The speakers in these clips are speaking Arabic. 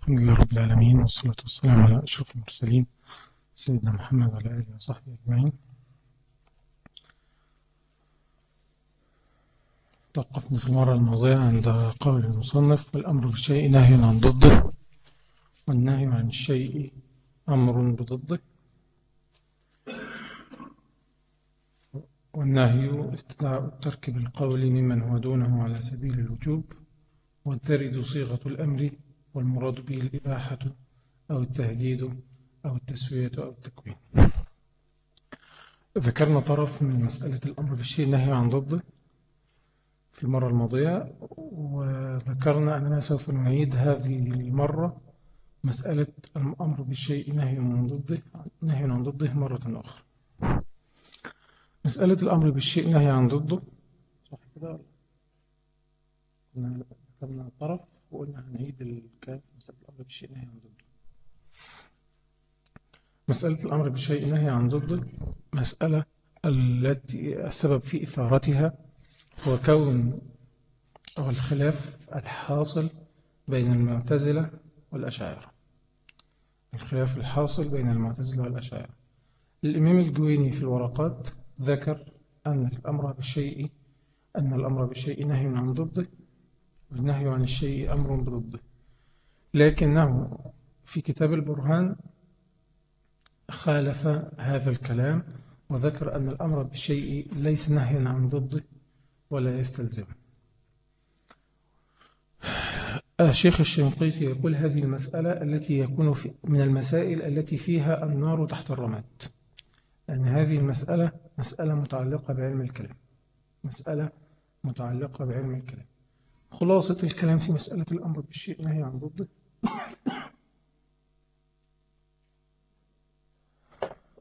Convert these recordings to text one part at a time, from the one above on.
الحمد لله رب العالمين والصلاة والسلام على أشرف المرسلين سيدنا محمد وعلى آله وصحبه أجمعين. توقفنا في المرة الماضية عند قول المصنف والأمر بالشيء نهي عن ضده والنهي عن الشيء أمر بضده. والنهي استدعاء الترك بالقول ممن هو دونه على سبيل الوجوب وترد صيغة الأمر والمراد به الإباحة أو التهديد أو التسوية أو التكوين. ذكرنا طرف من مسألة الأمر بالشيء النهي عن ضده في المرة الماضية وذكرنا أننا سوف نعيد هذه المرة مسألة الأمر بالشيء نهي عن ضده نهي عن ضده مرة أخرى. مسألة الأمر بالشيء نهي عن ضده. صح كده؟ ذكرنا الطرف وقلنا هنعيد الكلام مسألة الأمر بالشيء نهي عن ضده. مسألة الأمر بالشيء نهي عن ضده مسألة التي السبب في إثارتها هو كون أو الخلاف الحاصل بين المعتزلة والأشاعرة. الخلاف الحاصل بين المعتزلة والأشاعرة. الإمام الجويني في الورقات ذكر أن الأمر بالشيء أن الأمر بالشيء نهي عن ضده والنهي عن الشيء أمر ضده لكنه في كتاب البرهان خالف هذا الكلام وذكر أن الأمر بالشيء ليس نهيا عن ضده ولا يستلزم. الشيخ الشنقيطي يقول هذه المسألة التي يكون في من المسائل التي فيها النار تحت الرماد. أن هذه المسألة مسألة متعلقة بعلم الكلام. مسألة متعلقة بعلم الكلام. خلاصة الكلام في مسألة الأمر بالشيء نهي عن ضده.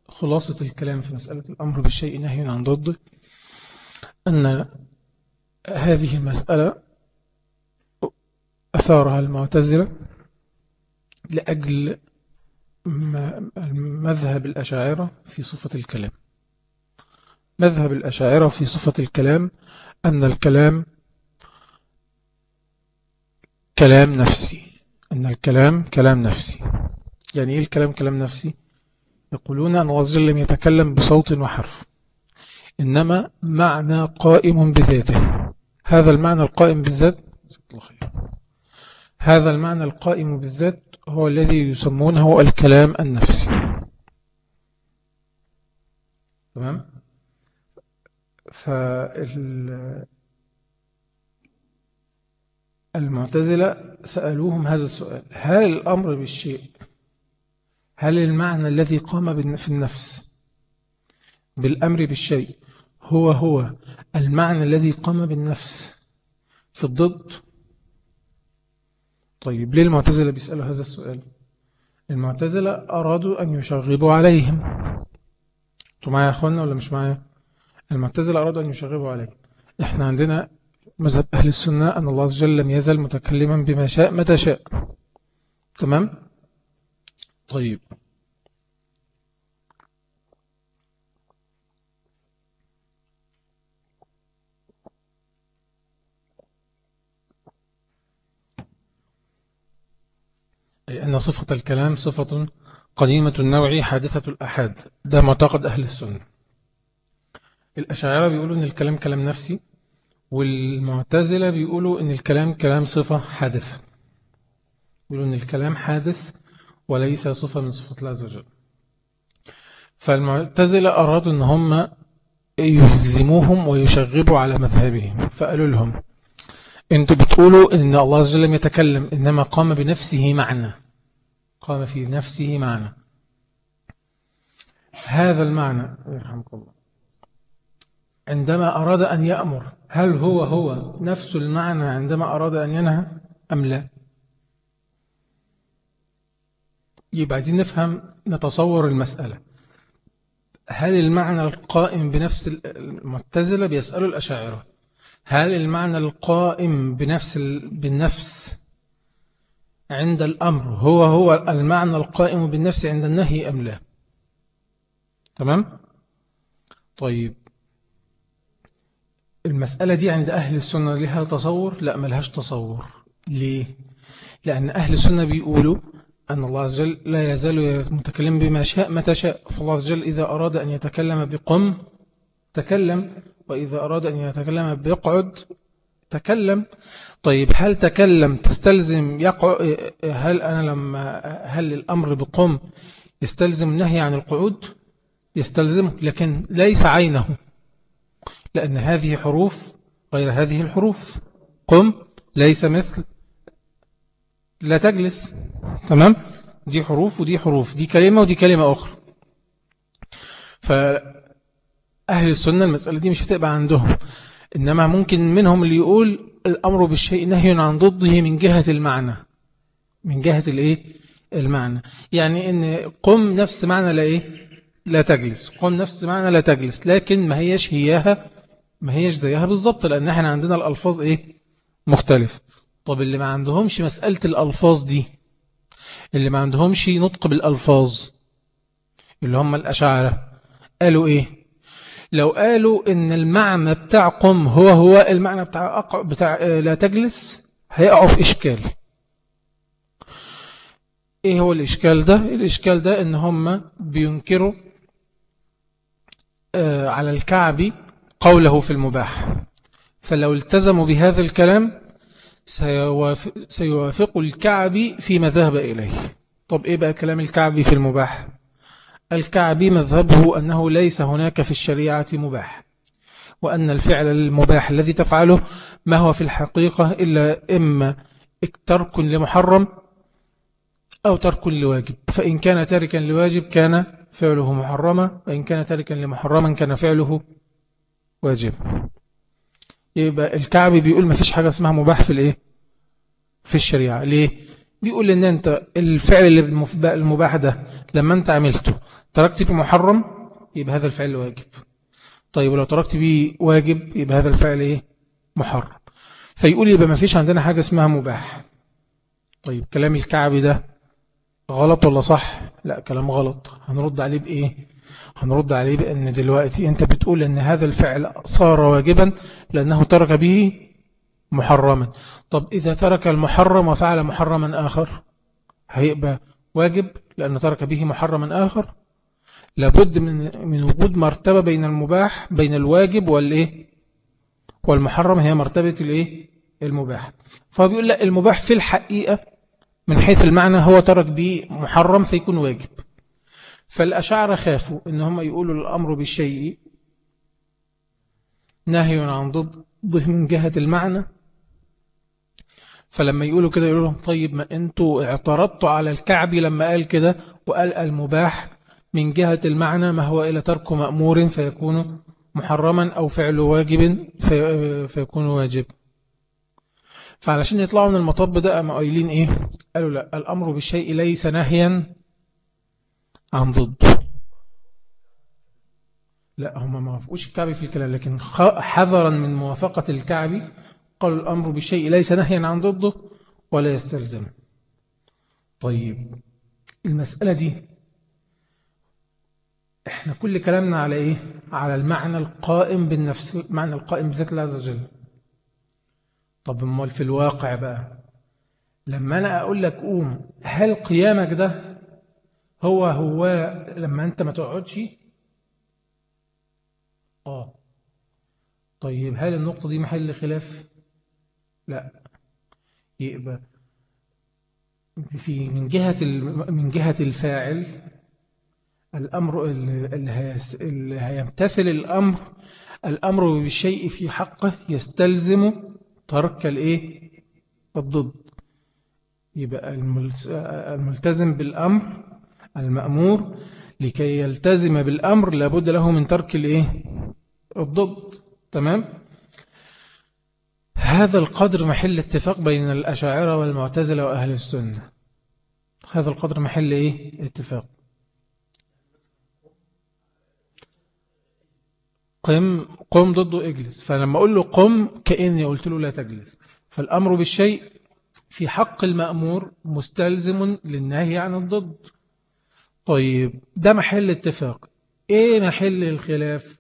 خلاصة الكلام في مسألة الأمر بالشيء نهي عن ضده. أن هذه المسألة أثارها المعتزلة لأجل مذهب الأشاعرة في صفة الكلام. مذهب الأشاعرة في صفة الكلام أن الكلام كلام نفسي. أن الكلام كلام نفسي. يعني إيه الكلام كلام نفسي؟ يقولون أن الله لم يتكلم بصوت وحرف إنما معنى قائم بذاته. هذا المعنى القائم بالذات هذا المعنى القائم بالذات هو الذي يسمونه الكلام النفسي. تمام؟ فال المعتزلة سألوهم هذا السؤال. هل الأمر بالشيء هل المعنى الذي قام في النفس بالأمر بالشيء هو هو المعنى الذي قام بالنفس في الضد؟ طيب ليه المعتزلة بيسألوا هذا السؤال؟ المعتزلة أرادوا أن يشغبوا عليهم. أنتوا معايا يا أخوانا ولا مش معايا؟ المعتزلة أرادوا أن يشغبوا عليهم إحنا عندنا مذهب أهل السنة أن الله عز وجل لم يزل متكلما بما شاء متى شاء. تمام؟ طيب. أي أن صفة الكلام صفة قديمة النوع حادثة الأحاد. ده معتقد أهل السنة. الأشاعرة بيقولوا أن الكلام كلام نفسي. والمعتزلة بيقولوا أن الكلام كلام صفة حادثة. بيقولوا أن الكلام حادث وليس صفة من صفات الله عز وجل. فالمعتزلة أرادوا أن هم يلزموهم ويشغبوا على مذهبهم فقالوا لهم أنتوا بتقولوا إن الله عز وجل لم يتكلم إنما قام بنفسه معنى قام في نفسه معنى هذا المعنى يرحمك الله عندما أراد أن يأمر هل هو هو نفس المعنى عندما أراد أن ينهى أم لا؟ يبقى عايزين نفهم نتصور المسألة. هل المعنى القائم بنفس المعتزلة بيسألوا الأشاعرة؟ هل المعنى القائم بنفس بالنفس عند الأمر هو هو المعنى القائم بالنفس عند النهي أم لا؟ تمام؟ طيب. المسألة دي عند أهل السنة لها تصور؟ لا ملهاش تصور. ليه؟ لأن أهل السنة بيقولوا أن الله عز وجل لا يزال متكلم بما شاء متى شاء. فالله عز وجل إذا أراد أن يتكلم بقم تكلم. وإذا أراد أن يتكلم بيقعد تكلم. طيب هل تكلم تستلزم يقع هل أنا لما هل الأمر بقم يستلزم النهي عن القعود؟ يستلزمه لكن ليس عينه. لأن هذه حروف غير هذه الحروف. قم ليس مثل لا تجلس. تمام؟ دي حروف ودي حروف دي كلمة ودي كلمة أخرى. فأهل السنة المسألة دي مش هتبقى عندهم إنما ممكن منهم اللي يقول الأمر بالشيء نهي عن ضده من جهة المعنى. من جهة الإيه؟ المعنى. يعني إن قم نفس معنى لا إيه؟ لا تجلس. قم نفس معنى لا تجلس لكن ما هيش هياها ما هيش زيها بالضبط لأن إحنا عندنا الألفاظ إيه؟ مختلف طب اللي ما عندهمش مسألة الألفاظ دي اللي ما عندهمش نطق بالألفاظ اللي هم الأشاعرة قالوا إيه؟ لو قالوا إن المعنى بتاع قم هو هو المعنى بتاع, أقع بتاع لا تجلس هيقعوا في إشكال. إيه هو الإشكال ده؟ الإشكال ده إن هم بينكروا آه، على الكعبي قوله في المباح. فلو التزموا بهذا الكلام سيوافق الكعبي فيما ذهب إليه. طب إيه بقى كلام الكعبي في المباح؟ الكعبي مذهبه أنه ليس هناك في الشريعة مباح وأن الفعل المباح الذي تفعله ما هو في الحقيقة إلا إما ترك لمحرم أو ترك لواجب. فإن كان تاركا لواجب كان فعله محرما وإن كان تاركا لمحرما كان فعله واجب. يبقى الكعبي بيقول ما فيش حاجة اسمها مباح في الإيه؟ في الشريعة. ليه؟ بيقول إن أنت الفعل اللي المباح ده لما أنت عملته تركت فيه محرم يبقى هذا الفعل واجب. طيب ولو تركت بيه واجب يبقى هذا الفعل إيه؟ محرم. فيقول يبقى ما فيش عندنا حاجة اسمها مباح. طيب كلام الكعبي ده غلط ولا صح؟ لا كلام غلط. هنرد عليه بإيه؟ هنرد عليه بأن دلوقتي أنت بتقول أن هذا الفعل صار واجبا لأنه ترك به محرما. طب إذا ترك المحرم وفعل محرما آخر هيبقى واجب لأنه ترك به محرما آخر؟ لابد من من وجود مرتبة بين المباح بين الواجب والإيه؟ والمحرم هي مرتبة الإيه؟ المباح. فبيقول لا المباح في الحقيقة من حيث المعنى هو ترك به محرم فيكون واجب. فالأشاعرة خافوا إن هم يقولوا الأمر بالشيء نهي عن ضده من جهة المعنى. فلما يقولوا كده يقولوا لهم طيب ما أنتوا اعترضتوا على الكعبي لما قال كده وقال المباح من جهة المعنى ما هو إلى ترك مأمور فيكون محرما أو فعل واجب في فيكون واجب. فعلشان يطلعوا من المطب ده قاموا قايلين إيه؟ قالوا لا الأمر بالشيء ليس نهيا عن ضد. لا هم ما وافقوش الكعبي في الكلام لكن حذرا من موافقة الكعبي قالوا الأمر بالشيء ليس نهيا عن ضده ولا يستلزم. طيب المسألة دي إحنا كل كلامنا على إيه؟ على المعنى القائم بالنفس المعنى القائم بذات الله عز وجل. طب أمال في الواقع بقى؟ لما أنا أقول لك قوم هل قيامك ده هو هو لما أنت ما تقعدش. آه. طيب هل النقطة دي محل خلاف؟ لا. يبقى في من جهة من جهة الفاعل الأمر اللي هيمتثل الأمر الأمر بالشيء في حقه يستلزم ترك الإيه؟ الضد. يبقى الملتزم بالأمر المأمور لكي يلتزم بالأمر لابد له من ترك الإيه؟ الضد. تمام؟ هذا القدر محل اتفاق بين الأشاعرة والمعتزلة وأهل السنة. هذا القدر محل إيه؟ اتفاق. قم قم ضده إجلس. فلما أقول له قم كأني قلت له لا تجلس. فالأمر بالشيء في حق المأمور مستلزم للنهي عن الضد. طيب ده محل اتفاق. إيه محل الخلاف؟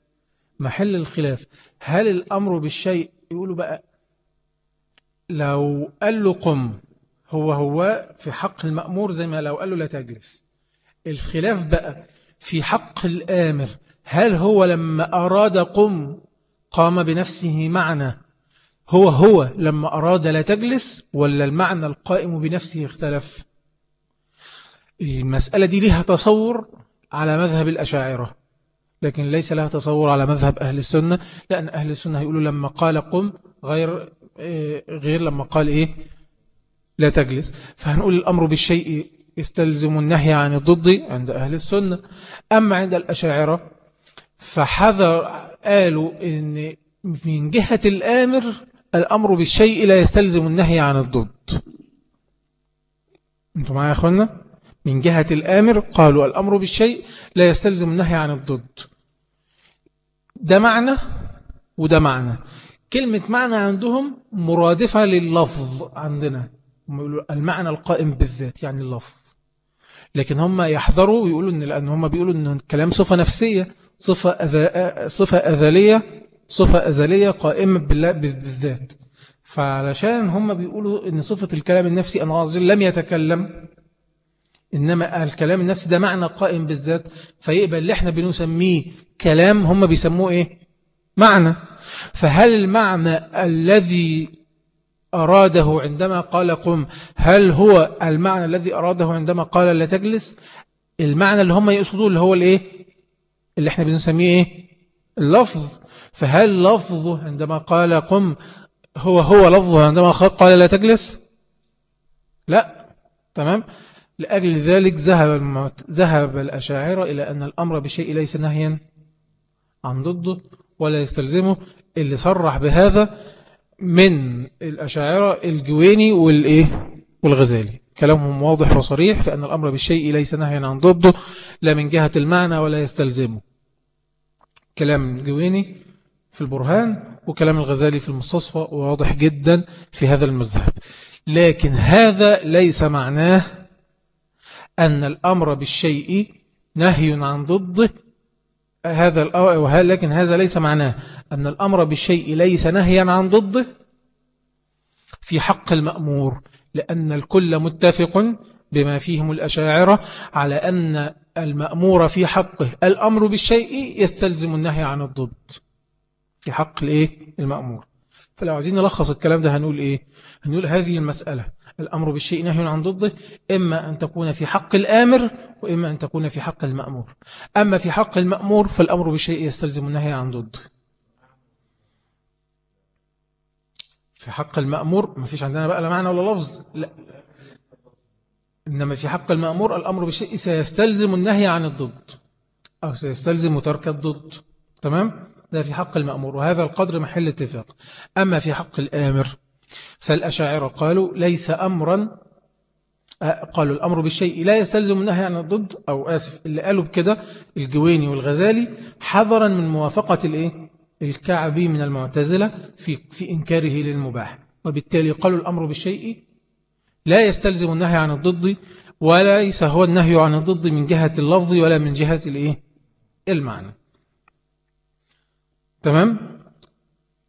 محل الخلاف هل الأمر بالشيء يقولوا بقى لو قال له قم هو هو في حق المأمور زي ما لو قال له لا تجلس. الخلاف بقى في حق الآمر هل هو لما أراد قم قام بنفسه معنى هو هو لما أراد لا تجلس ولا المعنى القائم بنفسه اختلف؟ المسألة دي لها تصور على مذهب الأشاعرة لكن ليس لها تصور على مذهب أهل السنة لأن أهل السنة يقولوا لما قال قم غير إيه، غير لما قال إيه؟ لا تجلس. فهنقول الأمر بالشيء يستلزم النهي عن الضد عند أهل السنة. أما عند الأشاعرة فحذر قالوا إن من جهة الآمر الأمر بالشيء لا يستلزم النهي عن الضد. أنتم معايا يا أخوانا؟ من جهة الآمر قالوا الأمر بالشيء لا يستلزم النهي عن الضد. ده معنى وده معنى. كلمة معنى عندهم مرادفة لللفظ عندنا. المعنى القائم بالذات يعني اللفظ. لكن هم يحذروا ويقولوا إن لأن هم بيقولوا أن الكلام صفة نفسية صفة, أذ... صفة أذلية صفة أزلية قائمة بالله بالذات. فعلشان هم بيقولوا أن صفة الكلام النفسي غازل لم يتكلم إنما الكلام النفسي ده معنى قائم بالذات فيقبل اللي إحنا بنسميه كلام هم بيسموه إيه؟ معنى. فهل المعنى الذي أراده عندما قال قم هل هو المعنى الذي أراده عندما قال لا تجلس؟ المعنى اللي هم يقصدوه اللي هو الإيه؟ اللي إحنا بنسميه إيه؟ اللفظ. فهل لفظه عندما قال قم هو هو لفظه عندما قال لا تجلس؟ لا. تمام؟ لأجل ذلك ذهب ذهب الأشاعرة إلى أن الأمر بشيء ليس نهيا عن ضده ولا يستلزمه اللي صرح بهذا من الأشاعرة الجويني والإيه؟ والغزالي. كلامهم واضح وصريح في أن الأمر بالشيء ليس نهيا عن ضده لا من جهة المعنى ولا يستلزمه. كلام الجويني في البرهان وكلام الغزالي في المستصفى واضح جدا في هذا المذهب. لكن هذا ليس معناه أن الأمر بالشيء نهي عن ضده هذا لكن هذا ليس معناه. أن الأمر بالشيء ليس نهيا عن ضده في حق المأمور لأن الكل متفق بما فيهم الأشاعرة على أن المأمور في حقه. الأمر بالشيء يستلزم النهي عن الضد في حق الإيه؟ المأمور. فلو عايزين نلخص الكلام ده هنقول إيه؟ هنقول هذه المسألة. الأمر بالشيء نهي عن ضده إما أن تكون في حق الآمر وإما أن تكون في حق المأمور. أما في حق المأمور فالأمر بالشيء يستلزم النهي عن ضده في حق المأمور ما فيش عندنا بقى لا معنى ولا لفظ. لا. إنما في حق المأمور الأمر بالشيء سيستلزم النهي عن الضد. أو سيستلزم ترك الضد. تمام؟ ده في حق المأمور وهذا القدر محل اتفاق أما في حق الآمر فالأشاعرة قالوا ليس أمرا قالوا الأمر بالشيء لا يستلزم النهي عن الضد أو آسف اللي قالوا بكده الجويني والغزالي حذرا من موافقة الإيه؟ الكعبي من المعتزلة في, في إنكاره للمباح وبالتالي قالوا الأمر بالشيء لا يستلزم النهي عن الضد وليس هو النهي عن الضد من جهة اللفظ ولا من جهة الإيه؟ المعنى تمام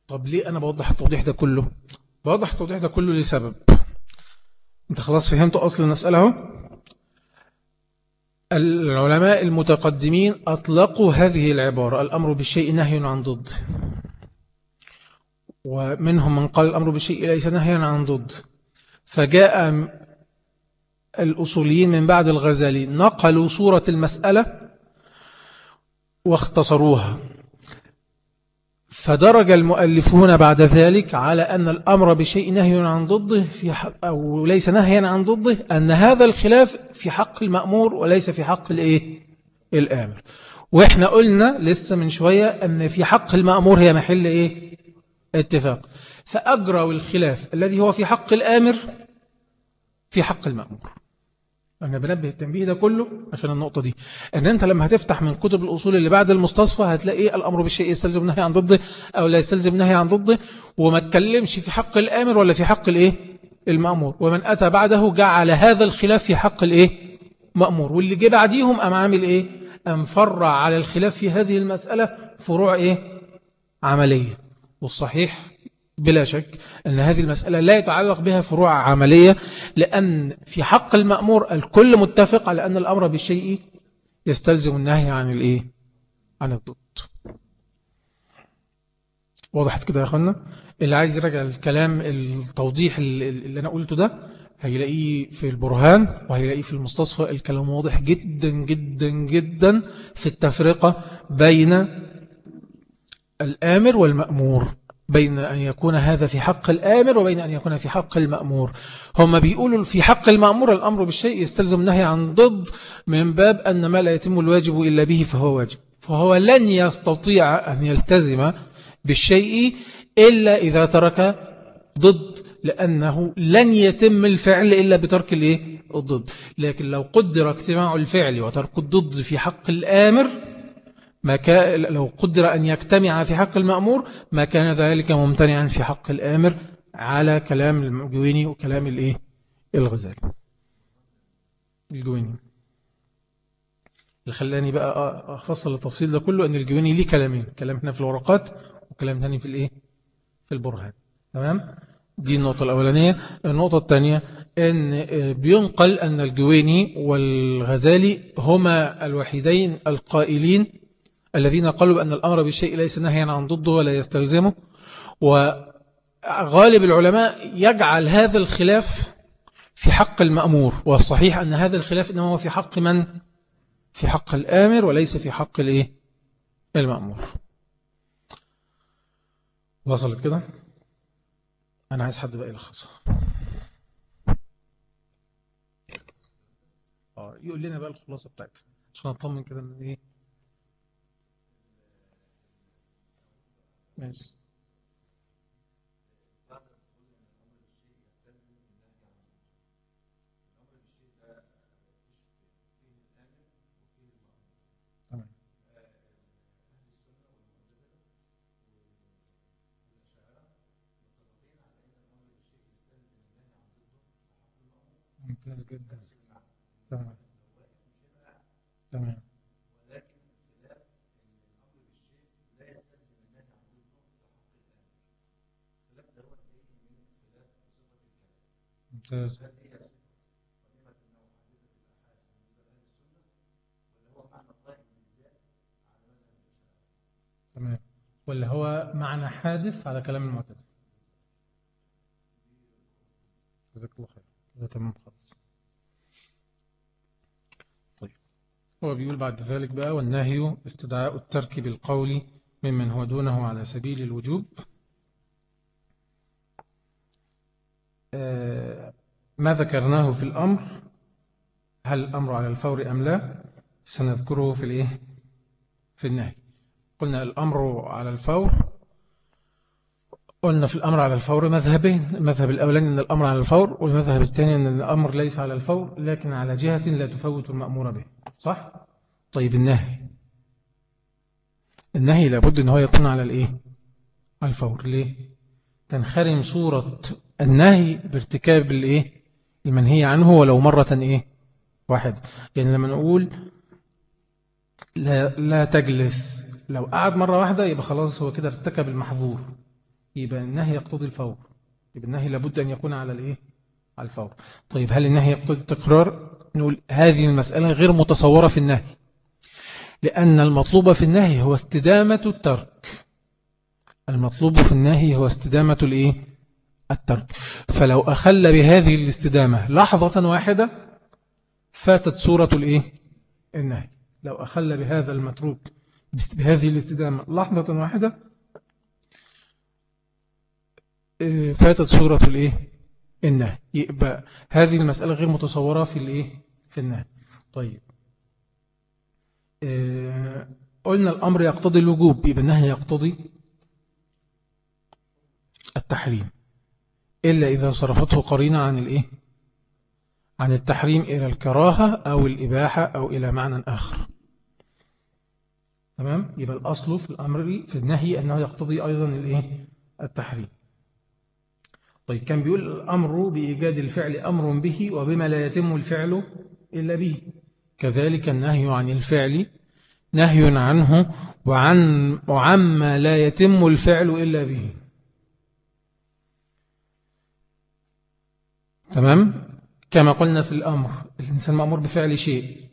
طب ليه أنا بوضح التوضيح ده كله بوضح التوضيح ده كله لسبب انت خلاص فهمت أصل المسألة اهو العلماء المتقدمين أطلقوا هذه العبارة الأمر بالشيء نهي عن ضد. ومنهم من قال الأمر بالشيء ليس نهيا عن ضد. فجاء الأصوليين من بعد الغزالي نقلوا صورة المسألة واختصروها. فدرج المؤلفون بعد ذلك على أن الأمر بشيء نهي عن ضده في حق أو ليس نهيا عن ضده أن هذا الخلاف في حق المأمور وليس في حق الإيه؟ الآمر وإحنا قلنا لسه من شوية أن في حق المأمور هي محل إيه؟ اتفاق فأجروا الخلاف الذي هو في حق الآمر في حق المأمور أنا بنبه التنبيه ده كله عشان النقطة دي. أن أنت لما هتفتح من كتب الأصول اللي بعد المستصفى هتلاقي الأمر بالشيء يستلزم نهي عن ضده أو لا يستلزم نهي عن ضده وما تكلمش في حق الآمر ولا في حق الإيه؟ المأمور. ومن أتى بعده جعل هذا الخلاف في حق الإيه؟ مأمور. واللي جه بعديهم أم عامل إيه؟ أم فرع على الخلاف في هذه المسألة فروع إيه؟ عملية. والصحيح بلا شك أن هذه المسألة لا يتعلق بها فروع عملية لأن في حق المأمور الكل متفق على أن الأمر بالشيء يستلزم النهي عن الإيه؟ عن الضد وضحت كده يا أخوانا؟ اللي عايز يرجع الكلام التوضيح اللي أنا قلته ده هيلاقيه في البرهان وهيلاقيه في المستصفى. الكلام واضح جدا جدا جدا في التفرقة بين الآمر والمأمور. بين أن يكون هذا في حق الآمر وبين أن يكون في حق المأمور. هم بيقولوا في حق المأمور الأمر بالشيء يستلزم نهي عن ضد من باب أن ما لا يتم الواجب إلا به فهو واجب. فهو لن يستطيع أن يلتزم بالشيء إلا إذا ترك ضد لأنه لن يتم الفعل إلا بترك؟ الضد. لكن لو قدر اجتماع الفعل وترك الضد في حق الآمر ما كان لو قدر أن يجتمع في حق المأمور ما كان ذلك ممتنعا في حق الآمر على كلام الجويني وكلام الإيه؟ الغزالي الجويني اللي خلاني بقى أفصل التفصيل ده كله أن الجويني ليه كلامين كلام هنا في الورقات وكلام ثاني في الإيه؟ في البرهان تمام؟ دي النقطة الأولانية النقطة الثانية أن بينقل أن الجويني والغزالي هما الوحيدين القائلين الذين قالوا بأن الأمر بالشيء ليس نهيا عن ضده ولا يستلزمه وغالب العلماء يجعل هذا الخلاف في حق المأمور والصحيح أن هذا الخلاف إنما هو في حق من؟ في حق الآمر وليس في حق الإيه؟ المأمور وصلت كده؟ أنا عايز حد بقى يلخصها آه، يقول لنا بقى الخلاصة بتاعتها عشان نطمن كده من إيه ماشي. ممتاز جدا. تمام. تمام ولكن الخلاف ان الامر بالشيء لا يستلزم النهي عن ضده الخلاف ده هو جاي من خلاف صفه الكلام ممتاز هل هي صفه قديمه انه حديثه الاحاد بالنسبة لاهل السنة ولا هو معنى قائم بالذات على مذهب الاشاعره تمام. ولا هو معنى حادث على كلام المعتزلة. جزاك الله خير. ده تمام خالص. هو بيقول بعد ذلك بقى والنهي استدعاء الترك بالقول ممن هو دونه على سبيل الوجوب. آه، ما ذكرناه في الأمر هل الأمر على الفور أم لا سنذكره في الإيه في النهي قلنا الأمر على الفور قلنا في الأمر على الفور مذهبين المذهب الأولاني أن الأمر على الفور والمذهب الثاني أن الأمر ليس على الفور لكن على جهة لا تفوت المأمور به صح؟ طيب النهي النهي لابد أن هو يكون على الإيه؟ الفور ليه؟ تنخرم صورة النهي بارتكاب الإيه؟ المنهي عنه ولو مرة إيه؟ واحد يعني لما نقول لا, لا تجلس لو قعد مرة واحدة يبقى خلاص هو كده ارتكب المحظور يبقى النهي يقتضي الفور يبقى النهي لابد أن يكون على الإيه؟ على الفور طيب هل النهي يقتضي التكرار نقول هذه المسألة غير متصورة في النهي لأن المطلوب في النهي هو استدامة الترك المطلوب في النهي هو استدامة الإيه؟ الترك فلو أخل بهذه الاستدامة لحظة واحدة فاتت صورة الإيه؟ النهي لو أخل بهذا المتروك بهذه الاستدامة لحظة واحدة آه، فاتت صورة الإيه؟ النهي يبقى هذه المسألة غير متصورة في الإيه؟ في النهي طيب آه، قلنا الأمر يقتضي الوجوب يبقى النهي يقتضي التحريم إلا إذا صرفته قرينة عن الإيه؟ عن التحريم إلى الكراهة أو الإباحة أو إلى معنى آخر. تمام؟ يبقى الأصل في الأمر في النهي أنه يقتضي أيضا الإيه؟ التحريم. طيب كان بيقول الأمر بإيجاد الفعل أمر به وبما لا يتم الفعل إلا به. كذلك النهي عن الفعل نهي عنه وعن وعما لا يتم الفعل إلا به. تمام؟ كما قلنا في الأمر الإنسان مأمور بفعل شيء.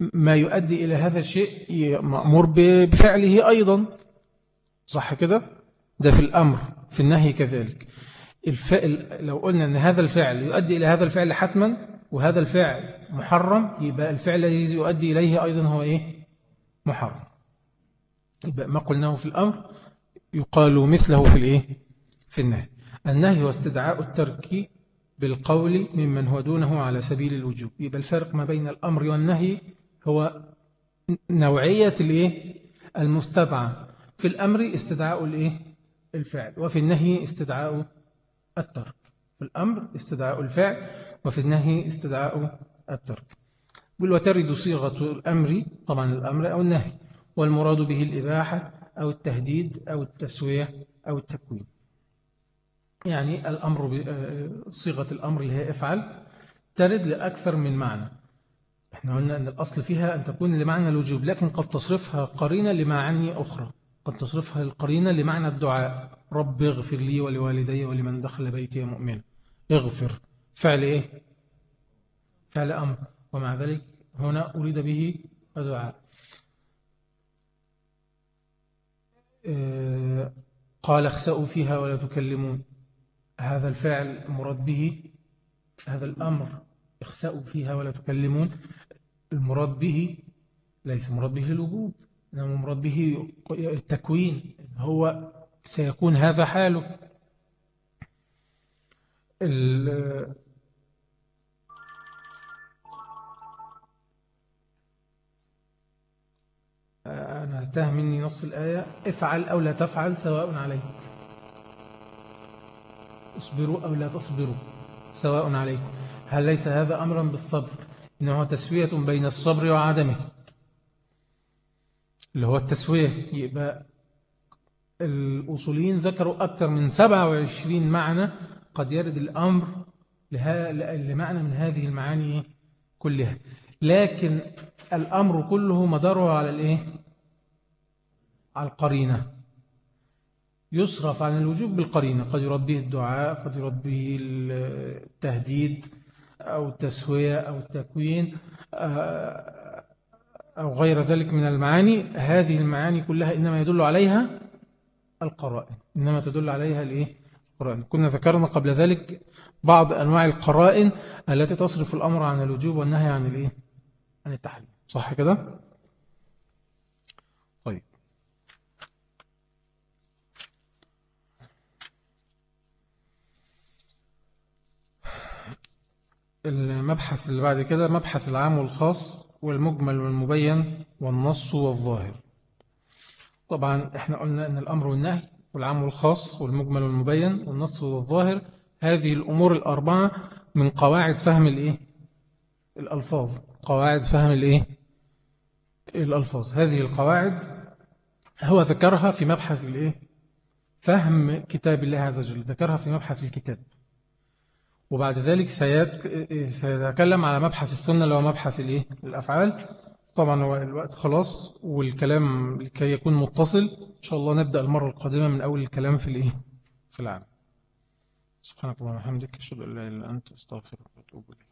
ما يؤدي إلى هذا الشيء مأمور بفعله أيضا. صح كده؟ ده في الأمر في النهي كذلك. الفعل لو قلنا أن هذا الفعل يؤدي إلى هذا الفعل حتما وهذا الفعل محرم يبقى الفعل الذي يؤدي إليه أيضا هو إيه؟ محرم. يبقى ما قلناه في الأمر يقال مثله في الإيه؟ في النهي. النهي هو استدعاء الترك بالقول ممن هو دونه على سبيل الوجوب. يبقى الفرق ما بين الأمر والنهي هو نوعية الإيه؟ المستدعى. في الأمر استدعاء الإيه؟ الفعل وفي النهي استدعاء الترك. في الأمر استدعاء الفعل وفي النهي استدعاء الترك. وترد صيغة الأمر طبعا الأمر أو النهي والمراد به الإباحة أو التهديد أو التسوية أو التكوين. يعني الأمر آه، صيغة الأمر اللي هي افعل ترد لأكثر من معنى. إحنا قلنا أن الأصل فيها أن تكون لمعنى الوجوب لكن قد تصرفها قرينة لمعاني أخرى. قد تصرفها القرينة لمعنى الدعاء. رب اغفر لي ولوالدي ولمن دخل بيتي مؤمنا اغفر. فعل إيه؟ فعل أمر. ومع ذلك هنا أريد به الدعاء. آه، قال اخسأوا فيها ولا تكلمون. هذا الفعل مراد به هذا الأمر اخسأوا فيها ولا تكلمون. المراد به ليس مراد به الوجوب إنما مراد به التكوين هو سيكون هذا حاله أنا انتهى مني نص الآية افعل أو لا تفعل سواء عليك. اصبروا أو لا تصبروا. سواء عليكم. هل ليس هذا أمرا بالصبر؟ إنه تسوية بين الصبر وعدمه. اللي هو التسوية. يبقى الأصوليين ذكروا أكثر من 27 معنى قد يرد الأمر لمعنى من هذه المعاني كلها. لكن الأمر كله مداره على الإيه؟ على القرينة. يصرف عن الوجوب بالقرينة قد يرد به الدعاء قد يرد به التهديد أو التسوية أو التكوين آه، أو غير ذلك من المعاني هذه المعاني كلها إنما يدل عليها القرائن إنما تدل عليها الإيه؟ القرائن كنا ذكرنا قبل ذلك بعض أنواع القرائن التي تصرف الأمر عن الوجوب والنهي عن الإيه؟ عن التحريم صح كده؟ طيب المبحث اللي بعد كده مبحث العام والخاص والمجمل والمبين والنص والظاهر طبعا إحنا قلنا إن الأمر والنهي والعام والخاص والمجمل والمبين والنص والظاهر هذه الأمور الأربعة من قواعد فهم الإيه؟ الألفاظ قواعد فهم الإيه؟ الألفاظ هذه القواعد هو ذكرها في مبحث الإيه؟ فهم كتاب الله عز وجل ذكرها في مبحث الكتاب وبعد ذلك سيتكلم على مبحث السنة اللي هو مبحث الإيه؟ الأفعال طبعا هو الوقت خلاص والكلام لكي يكون متصل إن شاء الله نبدأ المرة القادمة من أول الكلام في الإيه؟ في العام سبحانك اللهم وبحمدك أشهد أن لا إله إلا أنت أستغفرك وأتوب إليك